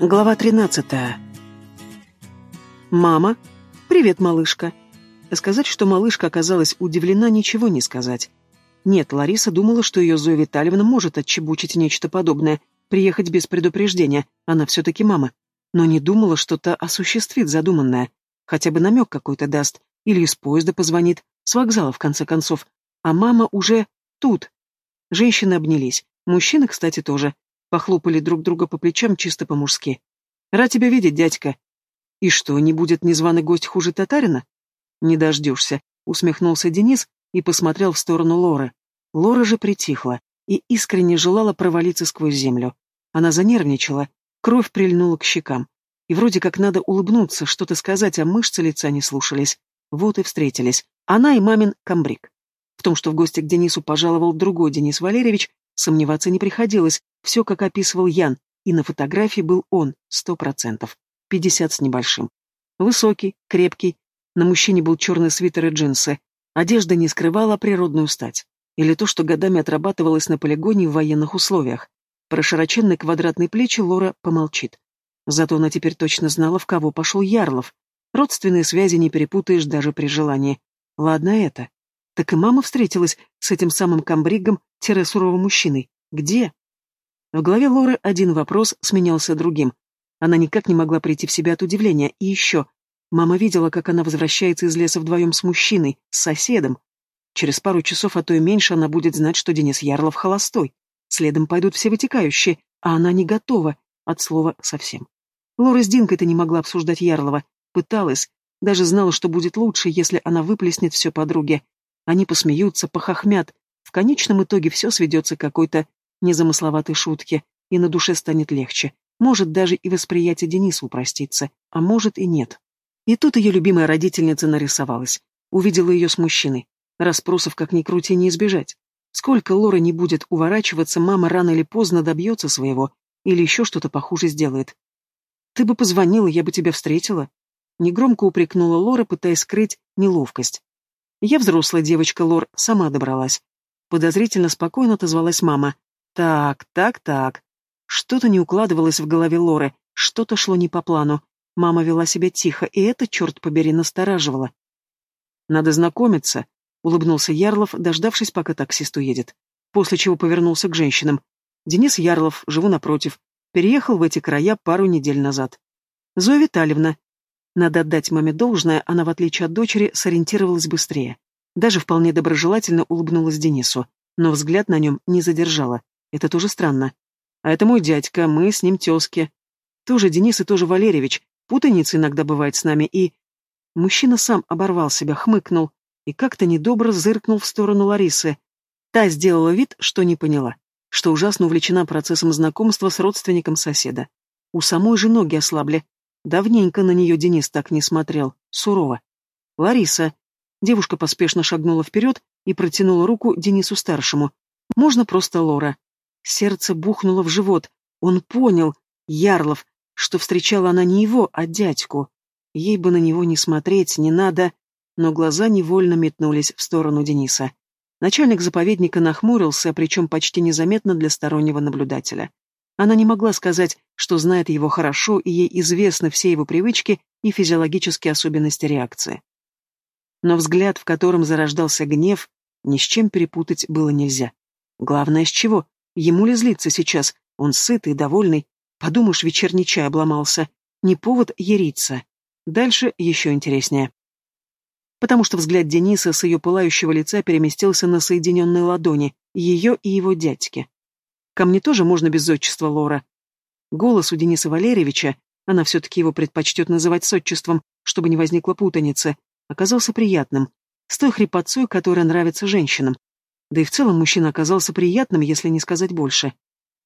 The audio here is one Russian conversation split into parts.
Глава 13. Мама. Привет, малышка. Сказать, что малышка оказалась удивлена, ничего не сказать. Нет, Лариса думала, что ее Зоя Витальевна может отчебучить нечто подобное, приехать без предупреждения, она все-таки мама. Но не думала, что та осуществит задуманное. Хотя бы намек какой-то даст, или из поезда позвонит, с вокзала, в конце концов. А мама уже тут. Женщины обнялись, мужчины, кстати, тоже. Похлопали друг друга по плечам чисто по-мужски. «Рад тебя видеть, дядька». «И что, не будет незваный гость хуже татарина?» «Не дождешься», — усмехнулся Денис и посмотрел в сторону Лоры. Лора же притихла и искренне желала провалиться сквозь землю. Она занервничала, кровь прильнула к щекам. И вроде как надо улыбнуться, что-то сказать, а мышцы лица не слушались. Вот и встретились. Она и мамин комбриг. В том, что в гости к Денису пожаловал другой Денис Валерьевич, сомневаться не приходилось, все, как описывал Ян, и на фотографии был он, сто процентов, пятьдесят с небольшим. Высокий, крепкий, на мужчине был черный свитер и джинсы, одежда не скрывала природную стать. Или то, что годами отрабатывалось на полигоне в военных условиях. Про широченные квадратные плечи Лора помолчит. Зато она теперь точно знала, в кого пошел Ярлов. Родственные связи не перепутаешь даже при желании. Ладно это. Так и мама встретилась с этим самым комбригом-суровым мужчиной. Где? В голове Лоры один вопрос сменялся другим. Она никак не могла прийти в себя от удивления. И еще. Мама видела, как она возвращается из леса вдвоем с мужчиной, с соседом. Через пару часов, а то и меньше, она будет знать, что Денис Ярлов холостой. Следом пойдут все вытекающие, а она не готова, от слова совсем. Лора с Динкой-то не могла обсуждать Ярлова. Пыталась. Даже знала, что будет лучше, если она выплеснет все подруге. Они посмеются, похохмят. В конечном итоге все сведется к какой-то незамысловатой шутки, и на душе станет легче. Может, даже и восприятие Денису упростится, а может и нет. И тут ее любимая родительница нарисовалась. Увидела ее с мужчиной. Расспросов, как ни крути, не избежать. Сколько Лора не будет уворачиваться, мама рано или поздно добьется своего, или еще что-то похуже сделает. «Ты бы позвонила, я бы тебя встретила». Негромко упрекнула Лора, пытаясь скрыть неловкость. «Я взрослая девочка, Лор, сама добралась». Подозрительно спокойно отозвалась мама, так, так, так. Что-то не укладывалось в голове Лоры, что-то шло не по плану. Мама вела себя тихо, и это, черт побери, настораживало. «Надо знакомиться», — улыбнулся Ярлов, дождавшись, пока таксист уедет. После чего повернулся к женщинам. «Денис Ярлов, живу напротив. Переехал в эти края пару недель назад. Зоя Витальевна». Надо отдать маме должное, она, в отличие от дочери, сориентировалась быстрее. Даже вполне доброжелательно улыбнулась Денису, но взгляд на нем не задержала. Это тоже странно. А это мой дядька, мы с ним тезки. Тоже Денис и тоже Валерьевич. Путаница иногда бывает с нами, и... Мужчина сам оборвал себя, хмыкнул и как-то недобро зыркнул в сторону Ларисы. Та сделала вид, что не поняла, что ужасно увлечена процессом знакомства с родственником соседа. У самой же ноги ослабли. Давненько на нее Денис так не смотрел, сурово. «Лариса!» Девушка поспешно шагнула вперед и протянула руку Денису-старшему. «Можно просто Лора?» Сердце бухнуло в живот. Он понял, Ярлов, что встречала она не его, а дядьку. Ей бы на него не смотреть, не надо, но глаза невольно метнулись в сторону Дениса. Начальник заповедника нахмурился, причем почти незаметно для стороннего наблюдателя. Она не могла сказать, что знает его хорошо, и ей известны все его привычки и физиологические особенности реакции. Но взгляд, в котором зарождался гнев, ни с чем перепутать было нельзя. Главное, с чего? Ему ли злиться сейчас? Он сытый, довольный. Подумаешь, вечерний чай обломался. Не повод яриться. Дальше еще интереснее. Потому что взгляд Дениса с ее пылающего лица переместился на соединенные ладони, ее и его дядьки. Ко мне тоже можно без отчества Лора. Голос у Дениса Валерьевича, она все-таки его предпочтет называть с отчеством, чтобы не возникло путаницы, оказался приятным, с той хрипотцой, которая нравится женщинам. Да и в целом мужчина оказался приятным, если не сказать больше.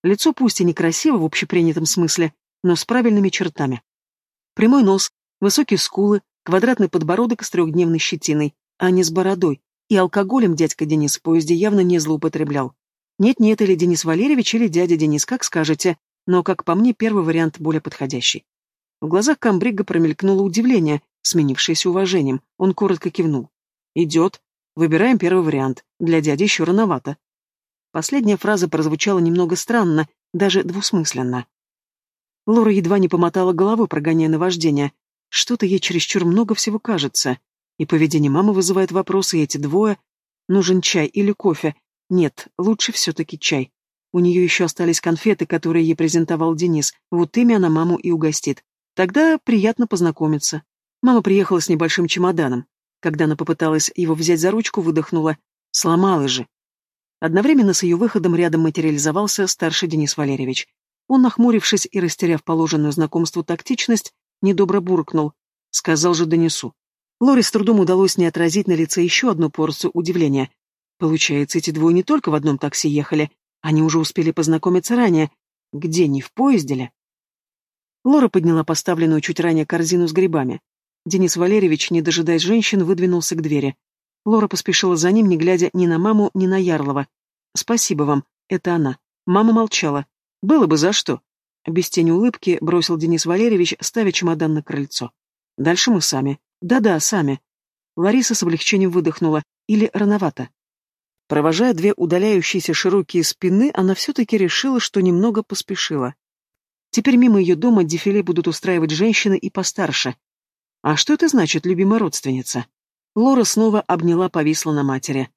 Лицо пусть и некрасиво в общепринятом смысле, но с правильными чертами. Прямой нос, высокие скулы, квадратный подбородок с трехдневной щетиной, а не с бородой, и алкоголем дядька Денис в поезде явно не злоупотреблял. Нет-нет, или Денис Валерьевич, или дядя Денис, как скажете, но, как по мне, первый вариант более подходящий. В глазах комбрига промелькнуло удивление, сменившееся уважением. Он коротко кивнул. «Идет», Выбираем первый вариант. Для дяди еще рановато. Последняя фраза прозвучала немного странно, даже двусмысленно. Лора едва не помотала головой, прогоняя наваждение. Что-то ей чересчур много всего кажется. И поведение мамы вызывает вопросы, и эти двое... Нужен чай или кофе? Нет, лучше все-таки чай. У нее еще остались конфеты, которые ей презентовал Денис. Вот ими она маму и угостит. Тогда приятно познакомиться. Мама приехала с небольшим чемоданом. Когда она попыталась его взять за ручку, выдохнула. Сломалась же. Одновременно с ее выходом рядом материализовался старший Денис Валерьевич. Он, нахмурившись и растеряв положенную знакомству тактичность, недобро буркнул. Сказал же Денису. Лоре с трудом удалось не отразить на лице еще одну порцию удивления. Получается, эти двое не только в одном такси ехали, они уже успели познакомиться ранее. Где, не в поезде ли? Лора подняла поставленную чуть ранее корзину с грибами. Денис Валерьевич, не дожидаясь женщин, выдвинулся к двери. Лора поспешила за ним, не глядя ни на маму, ни на Ярлова. «Спасибо вам, это она». Мама молчала. «Было бы за что». Без тени улыбки бросил Денис Валерьевич, ставя чемодан на крыльцо. «Дальше мы сами». «Да-да, сами». Лариса с облегчением выдохнула. Или рановато. Провожая две удаляющиеся широкие спины, она все-таки решила, что немного поспешила. Теперь мимо ее дома дефиле будут устраивать женщины и постарше. А что это значит, любимая родственница? Лора снова обняла, повисла на матери.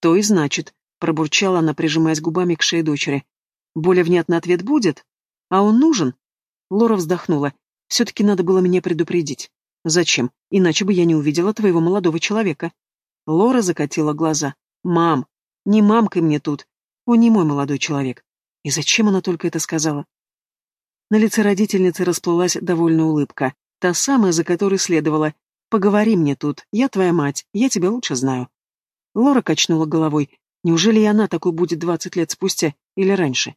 То и значит, пробурчала она, прижимаясь губами к шее дочери. Более внятный ответ будет? А он нужен? Лора вздохнула. Все-таки надо было меня предупредить. Зачем? Иначе бы я не увидела твоего молодого человека. Лора закатила глаза. Мам, не мамкой мне тут. Он не мой молодой человек. И зачем она только это сказала? На лице родительницы расплылась довольная улыбка, та самая, за которой следовала. «Поговори мне тут, я твоя мать, я тебя лучше знаю». Лора качнула головой. Неужели и она такой будет двадцать лет спустя или раньше?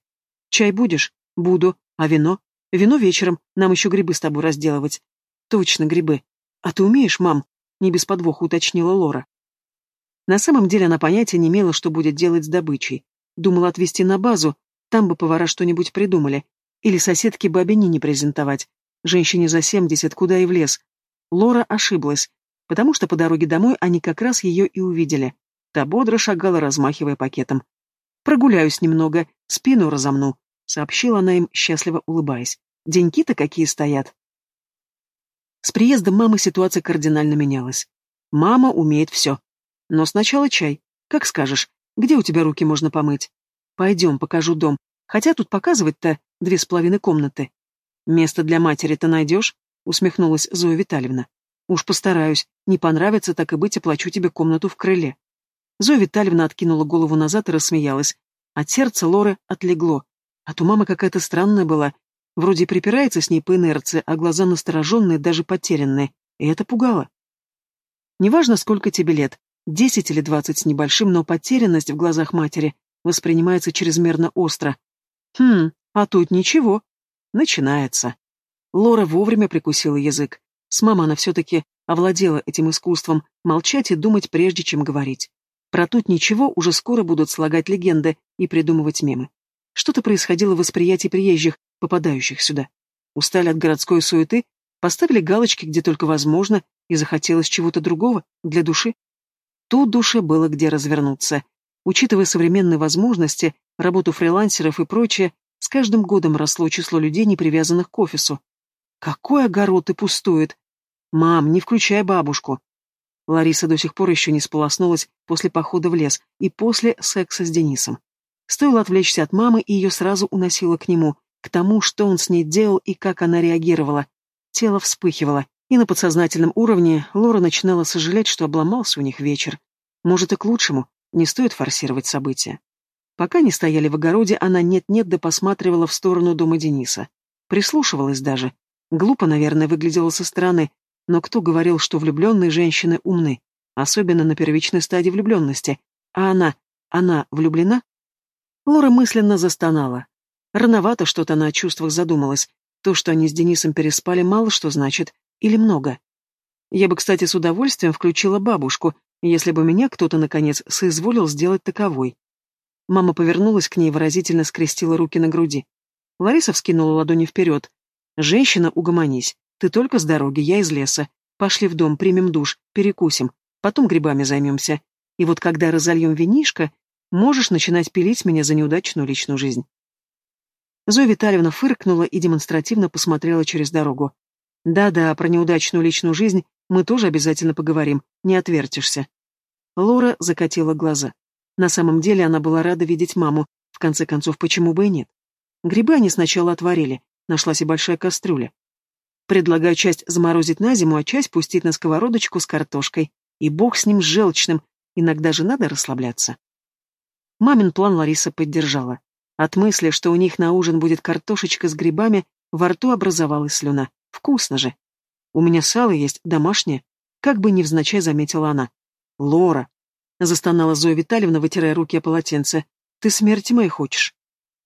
«Чай будешь?» «Буду. А вино?» «Вино вечером, нам еще грибы с тобой разделывать». «Точно, грибы. А ты умеешь, мам?» Не без подвоха уточнила Лора. На самом деле она понятия не имела, что будет делать с добычей. Думала отвезти на базу, там бы повара что-нибудь придумали. Или соседке бабе не презентовать. Женщине за семьдесят, куда и в лес. Лора ошиблась, потому что по дороге домой они как раз ее и увидели. Та бодро шагала, размахивая пакетом. «Прогуляюсь немного, спину разомну», — сообщила она им, счастливо улыбаясь. «Деньки-то какие стоят». С приездом мамы ситуация кардинально менялась. Мама умеет все. Но сначала чай. Как скажешь, где у тебя руки можно помыть? Пойдем, покажу дом. Хотя тут показывать-то две с половиной комнаты. Место для матери ты найдешь? усмехнулась Зоя Витальевна. Уж постараюсь. Не понравится, так и быть, оплачу тебе комнату в крыле. Зоя Витальевна откинула голову назад и рассмеялась. От сердца Лоры отлегло. А то мама какая-то странная была. Вроде припирается с ней по инерции, а глаза настороженные, даже потерянные. И это пугало. Неважно, сколько тебе лет, десять или двадцать с небольшим, но потерянность в глазах матери воспринимается чрезмерно остро. Хм, а тут ничего. Начинается. Лора вовремя прикусила язык. С мамой она все-таки овладела этим искусством молчать и думать, прежде чем говорить. Про тут ничего уже скоро будут слагать легенды и придумывать мемы. Что-то происходило в восприятии приезжих, попадающих сюда. Устали от городской суеты, поставили галочки где только возможно, и захотелось чего-то другого, для души. Тут душе было где развернуться. Учитывая современные возможности, работу фрилансеров и прочее, с каждым годом росло число людей, не привязанных к офису. Какой огород и пустует! Мам, не включай бабушку. Лариса до сих пор еще не сполоснулась после похода в лес и после секса с Денисом. Стоило отвлечься от мамы, и ее сразу уносило к нему, к тому, что он с ней делал и как она реагировала. Тело вспыхивало, и на подсознательном уровне Лора начинала сожалеть, что обломался у них вечер. Может, и к лучшему, не стоит форсировать события. Пока не стояли в огороде, она нет-нет да посматривала в сторону дома Дениса. Прислушивалась даже, Глупо, наверное, выглядело со стороны, но кто говорил, что влюбленные женщины умны, особенно на первичной стадии влюбленности? А она, она влюблена? Лора мысленно застонала. Рановато что-то она о чувствах задумалась. То, что они с Денисом переспали, мало что значит. Или много. Я бы, кстати, с удовольствием включила бабушку, если бы меня кто-то, наконец, соизволил сделать таковой. Мама повернулась к ней и выразительно скрестила руки на груди. Лариса вскинула ладони вперед. «Женщина, угомонись. Ты только с дороги, я из леса. Пошли в дом, примем душ, перекусим. Потом грибами займемся. И вот когда разольем винишко, можешь начинать пилить меня за неудачную личную жизнь». Зоя Витальевна фыркнула и демонстративно посмотрела через дорогу. «Да-да, про неудачную личную жизнь мы тоже обязательно поговорим, не отвертишься». Лора закатила глаза. На самом деле она была рада видеть маму, в конце концов, почему бы и нет. Грибы они сначала отварили, нашлась и большая кастрюля. Предлагаю часть заморозить на зиму, а часть пустить на сковородочку с картошкой. И бог с ним желчным, иногда же надо расслабляться. Мамин план Лариса поддержала. От мысли, что у них на ужин будет картошечка с грибами, во рту образовалась слюна. Вкусно же. У меня сало есть, домашнее. Как бы невзначай заметила она. Лора. Застонала Зоя Витальевна, вытирая руки о полотенце. Ты смерти моей хочешь?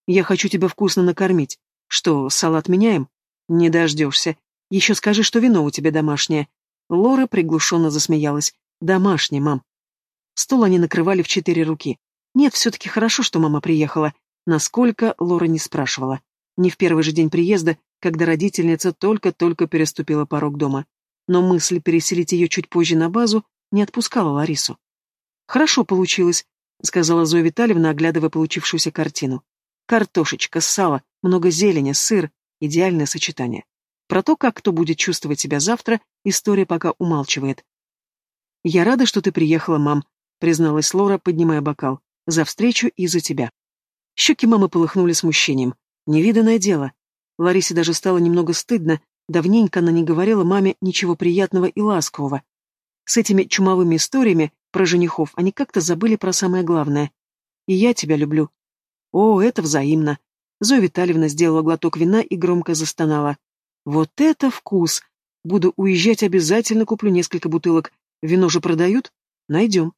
Я хочу тебя вкусно накормить. Что, салат меняем? Не дождешься. Еще скажи, что вино у тебя домашнее. Лора приглушенно засмеялась. Домашнее, мам. Стол они накрывали в четыре руки. Нет, все-таки хорошо, что мама приехала. Насколько, Лора не спрашивала. Не в первый же день приезда, когда родительница только-только переступила порог дома. Но мысль переселить ее чуть позже на базу не отпускала Ларису. «Хорошо получилось», — сказала Зоя Витальевна, оглядывая получившуюся картину. «Картошечка, сало, много зелени, сыр — идеальное сочетание. Про то, как кто будет чувствовать себя завтра, история пока умалчивает. «Я рада, что ты приехала, мам», — призналась Лора, поднимая бокал. За встречу и за тебя. Щеки мамы полыхнули смущением. Невиданное дело. Ларисе даже стало немного стыдно, давненько она не говорила маме ничего приятного и ласкового. С этими чумовыми историями про женихов они как-то забыли про самое главное. «И я тебя люблю». «О, это взаимно». Зоя Витальевна сделала глоток вина и громко застонала. «Вот это вкус! Буду уезжать, обязательно куплю несколько бутылок. Вино же продают? Найдем».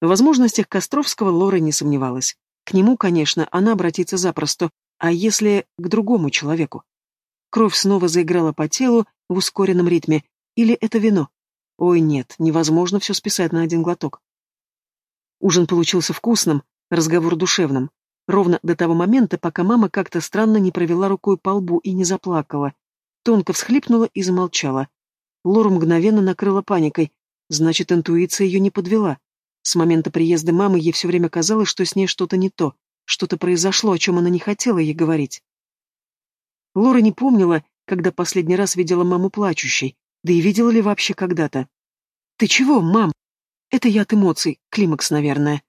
В возможностях Костровского Лора не сомневалась. К нему, конечно, она обратится запросто, а если к другому человеку? Кровь снова заиграла по телу в ускоренном ритме. Или это вино? Ой, нет, невозможно все списать на один глоток. Ужин получился вкусным, разговор душевным. Ровно до того момента, пока мама как-то странно не провела рукой по лбу и не заплакала. Тонко всхлипнула и замолчала. Лору мгновенно накрыла паникой. Значит, интуиция ее не подвела. С момента приезда мамы ей все время казалось, что с ней что-то не то, что-то произошло, о чем она не хотела ей говорить. Лора не помнила, когда последний раз видела маму плачущей, да и видела ли вообще когда-то. «Ты чего, мам?» «Это я от эмоций, климакс, наверное».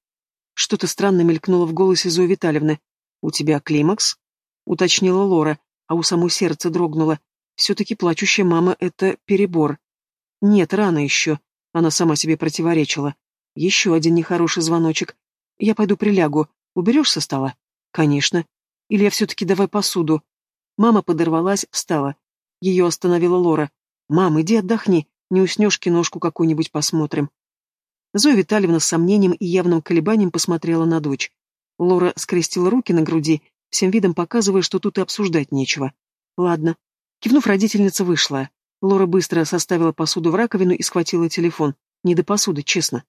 Что-то странно мелькнуло в голосе Зои Витальевны. «У тебя климакс?» — уточнила Лора, а у самой сердце дрогнуло. Все-таки плачущая мама — это перебор. «Нет, рано еще», — она сама себе противоречила. Еще один нехороший звоночек. Я пойду прилягу. Уберешь со стола? Конечно. Или я все-таки давай посуду. Мама подорвалась, встала. Ее остановила Лора. Мам, иди отдохни. Не уснешь, киношку какую-нибудь посмотрим. Зоя Витальевна с сомнением и явным колебанием посмотрела на дочь. Лора скрестила руки на груди, всем видом показывая, что тут и обсуждать нечего. Ладно. Кивнув, родительница вышла. Лора быстро составила посуду в раковину и схватила телефон. Не до посуды, честно.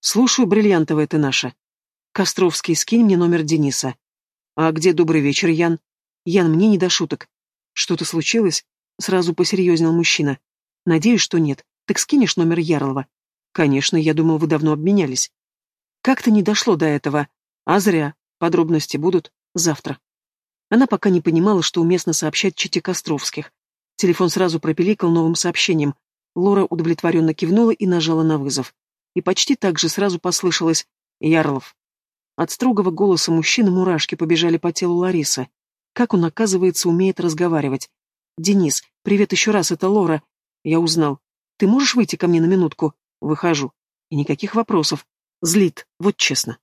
Слушаю, бриллиантовая ты наша. Костровский, скинь мне номер Дениса. А где добрый вечер, Ян? Ян, мне не до шуток. Что-то случилось? Сразу посерьезнел мужчина. Надеюсь, что нет. Так скинешь номер Ярлова? Конечно, я думал, вы давно обменялись. Как-то не дошло до этого. А зря. Подробности будут завтра. Она пока не понимала, что уместно сообщать чите Костровских. Телефон сразу пропиликал новым сообщением. Лора удовлетворенно кивнула и нажала на вызов и почти так же сразу послышалось «Ярлов». От строгого голоса мужчины мурашки побежали по телу Ларисы. Как он, оказывается, умеет разговаривать. «Денис, привет еще раз, это Лора. Я узнал. Ты можешь выйти ко мне на минутку?» Выхожу. И никаких вопросов. Злит, вот честно.